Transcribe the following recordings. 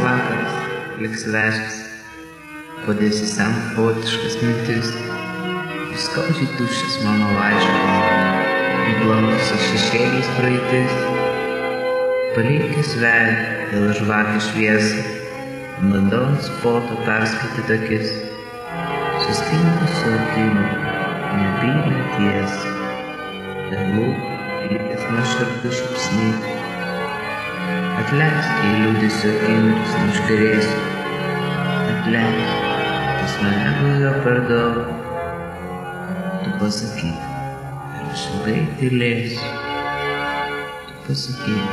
vakaras, lik svečias, padėsi sen chaotiškas mintis, įskaudžiai tuščias mano laiškas, įblankusi šešėliais praeitis, palikęs veidą dėl žvakį šviesą, vandens poto perskaityti akis, sustingusiu akimu, nebylę tiesą, ir lūpų likęs nuoširdus šupsnys. Atleisk, jei liūdėsio akimirks neišgerėsiu. Atleisk, tas mane buvo per daug. Tu pasakyk, ar aš ilgai tylėsiu. Tu pasakyk,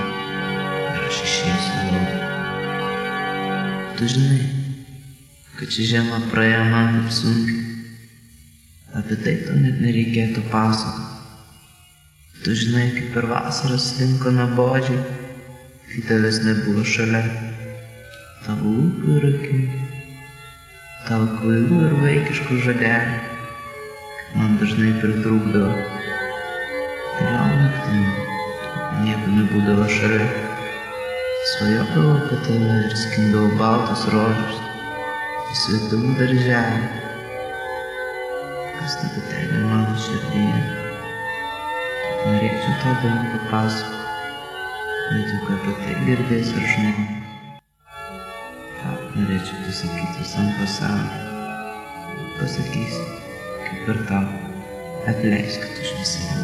ar aš išėsiu lauk. Tu žinai, kad ši žiema praėjo man taip sunkiai. Apie tai tau net nereikėtų pasakoti. Tu žinai, kaip per vasarą slinko nuobodžiai, tavęs nebuvo šalia. Tavo lūpų ir akių, tavo kvailų ir vaikiškų žodelių, man dažnai pritrūkdavo. Vėl naktim, nieko nebūdavo šalia. Svajodavau apie tave ir skindavau baltus rožius į svetimų darželį. Kas tada tegi mano širdyje? Norėčiau tau daug papasakoti, juk apie tai girdės ir žmonių. Ką norėčiau pasakyti visam pasauliu? Pasakysiu, kaip ir tau, atleisk, kad aš nesimanau.